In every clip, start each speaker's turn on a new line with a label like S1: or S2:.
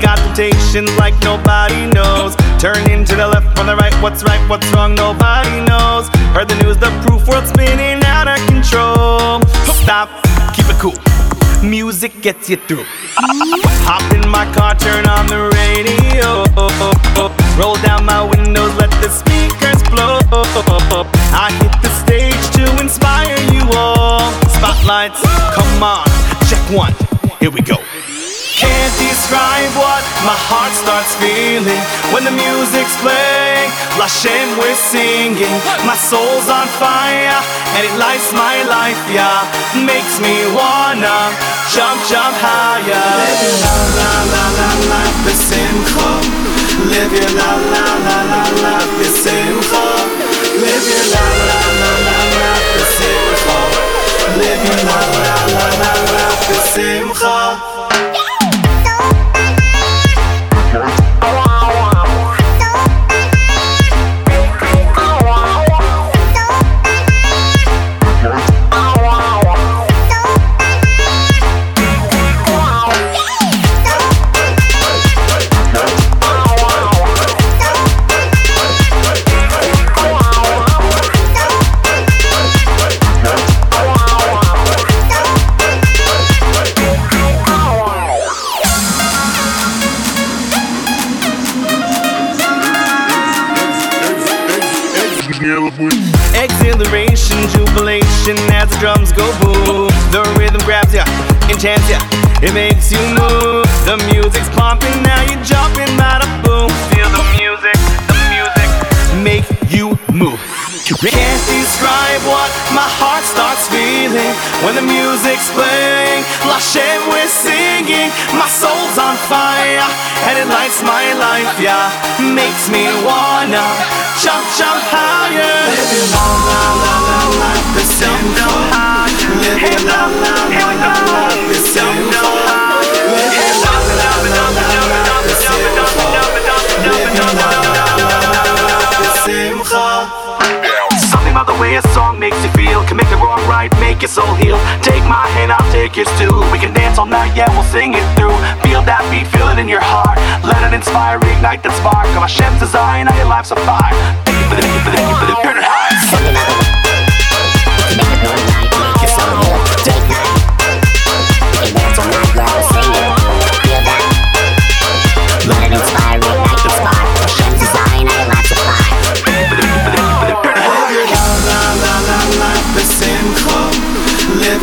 S1: temptations like nobody knows. Turning to the left, on the right, what's right, what's wrong, nobody knows. Heard the news, the proof, world spinning out of control. Stop, keep it cool. Music gets you through. Hop in my car, turn on the radio. Roll down my windows, let the speakers blow. I hit the stage to inspire you all. Spotlights, come on, check one, here we go. Describe what my heart starts feeling when the music's playing. Lashem, we're singing. My soul's on fire and it lights my life, yeah. Makes me wanna jump, jump higher. Live your la la la la la besimcha. Live your la la la la la Exhilaration, jubilation as the drums go boom. The rhythm grabs ya, enchants ya, it makes you move. The music's pumping, now you're jumping, bada boom. When the music's playing. Lashem, we're singing. My soul's on fire and it lights my life, yeah. Makes me wanna jump, jump higher. Living la la la la la the simcha. Make your soul heal. Take my hand, I'll take yours too. We can dance all night, yeah, we'll sing it through. Feel that beat, feel it in your heart. Let it inspire, ignite that spark. Of Hashem's desire, now your life's a fire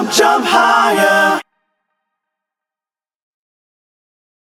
S1: jump, jump higher.